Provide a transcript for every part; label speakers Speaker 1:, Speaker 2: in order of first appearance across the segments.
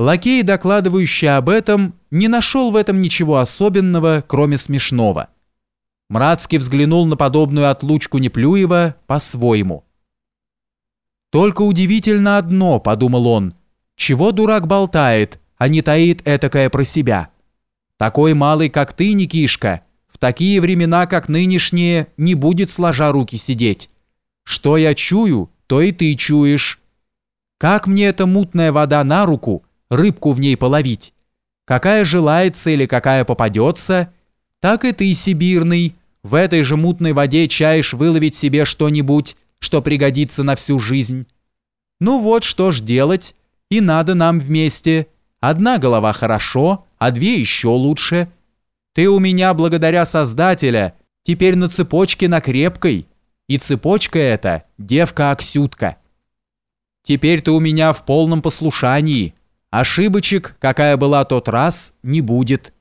Speaker 1: Лакей, докладывающий об этом, не нашел в этом ничего особенного, кроме смешного. Мрацкий взглянул на подобную отлучку Неплюева по-своему. «Только удивительно одно», — подумал он, — «чего дурак болтает, а не таит этакое про себя? Такой малый, как ты, Никишка, в такие времена, как нынешние, не будет сложа руки сидеть. Что я чую, то и ты чуешь. Как мне эта мутная вода на руку, рыбку в ней половить? Какая желается или какая попадется, так и ты, сибирный, в этой же мутной воде чаешь выловить себе что-нибудь, что пригодится на всю жизнь. Ну вот, что ж делать, и надо нам вместе. Одна голова хорошо, а две еще лучше. Ты у меня, благодаря Создателя, теперь на цепочке на крепкой, и цепочка эта девка-аксютка. Теперь ты у меня в полном послушании. Ошибочек, какая была тот раз, не будет».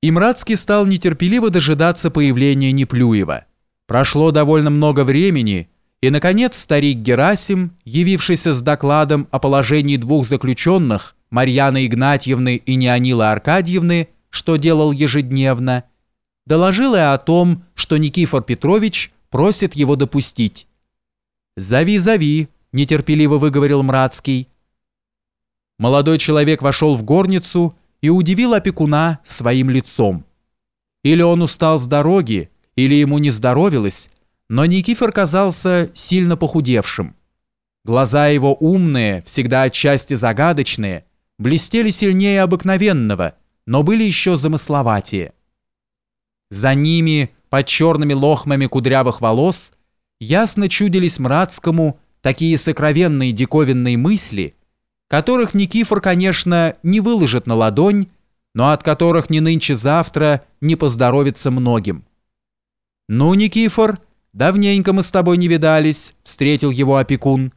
Speaker 1: Имрадский стал нетерпеливо дожидаться появления Неплюева. Прошло довольно много времени, и, наконец, старик Герасим, явившийся с докладом о положении двух заключенных, Марьяны Игнатьевны и Неонилы Аркадьевны, что делал ежедневно, доложил и о том, что Никифор Петрович просит его допустить. «Зови, зови», – нетерпеливо выговорил Мрацкий. Молодой человек вошел в горницу и удивил опекуна своим лицом. Или он устал с дороги, или ему не здоровилось, но Никифор казался сильно похудевшим. Глаза его умные, всегда отчасти загадочные, блестели сильнее обыкновенного, но были еще замысловатее. За ними, под черными лохмами кудрявых волос, ясно чудились Мрацкому такие сокровенные диковинные мысли – которых Никифор, конечно, не выложит на ладонь, но от которых ни нынче-завтра не поздоровится многим. «Ну, Никифор, давненько мы с тобой не видались», — встретил его опекун.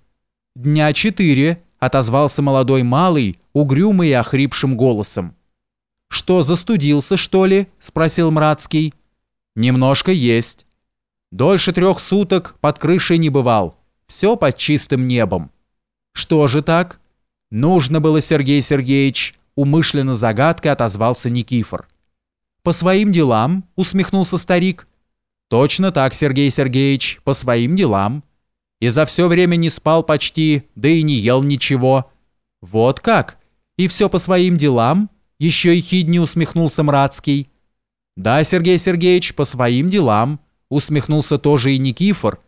Speaker 1: «Дня четыре», — отозвался молодой малый, угрюмый и охрипшим голосом. «Что, застудился, что ли?» — спросил Мрацкий. «Немножко есть. Дольше трех суток под крышей не бывал. Все под чистым небом». «Что же так?» Нужно было, Сергей Сергеевич, умышленно загадкой отозвался Никифор. По своим делам, усмехнулся старик. Точно так, Сергей Сергеевич, по своим делам. И за все время не спал почти, да и не ел ничего. Вот как? И все по своим делам? Еще и хидни усмехнулся Мрацкий. Да, Сергей Сергеевич, по своим делам, усмехнулся тоже и Никифор,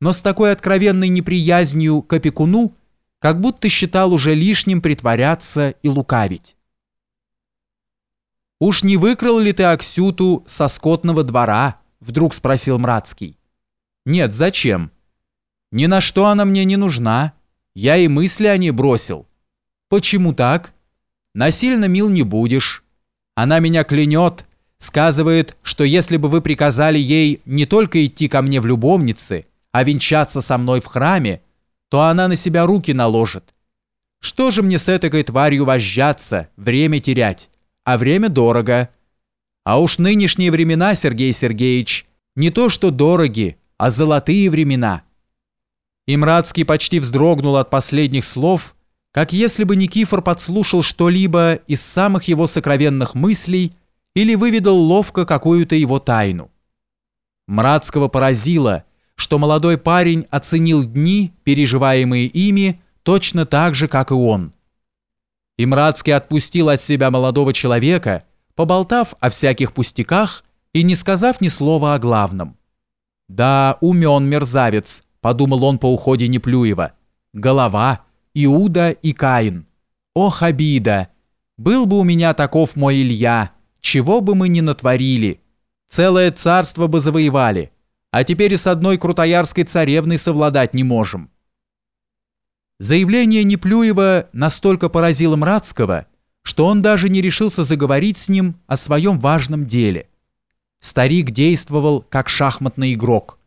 Speaker 1: но с такой откровенной неприязнью к опекуну, как будто считал уже лишним притворяться и лукавить. «Уж не выкрал ли ты Аксюту со скотного двора?» — вдруг спросил Мрацкий. «Нет, зачем? Ни на что она мне не нужна. Я и мысли о ней бросил. Почему так? Насильно мил не будешь. Она меня клянет, сказывает, что если бы вы приказали ей не только идти ко мне в любовницы, а венчаться со мной в храме, то она на себя руки наложит. Что же мне с этой тварью вожжаться, время терять? А время дорого. А уж нынешние времена, Сергей Сергеевич, не то что дороги, а золотые времена. Имрадский почти вздрогнул от последних слов, как если бы Никифор подслушал что-либо из самых его сокровенных мыслей или выведал ловко какую-то его тайну. Мрацкого поразило – что молодой парень оценил дни, переживаемые ими, точно так же, как и он. Имрадский отпустил от себя молодого человека, поболтав о всяких пустяках и не сказав ни слова о главном. «Да, умен мерзавец», — подумал он по уходе Неплюева. «Голова, Иуда и Каин. Ох, обида! Был бы у меня таков мой Илья, чего бы мы ни натворили. Целое царство бы завоевали» а теперь и с одной крутоярской царевной совладать не можем. Заявление Неплюева настолько поразило Мрацкого, что он даже не решился заговорить с ним о своем важном деле. Старик действовал как шахматный игрок.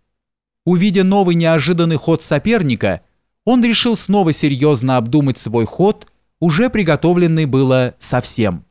Speaker 1: Увидя новый неожиданный ход соперника, он решил снова серьезно обдумать свой ход, уже приготовленный было совсем.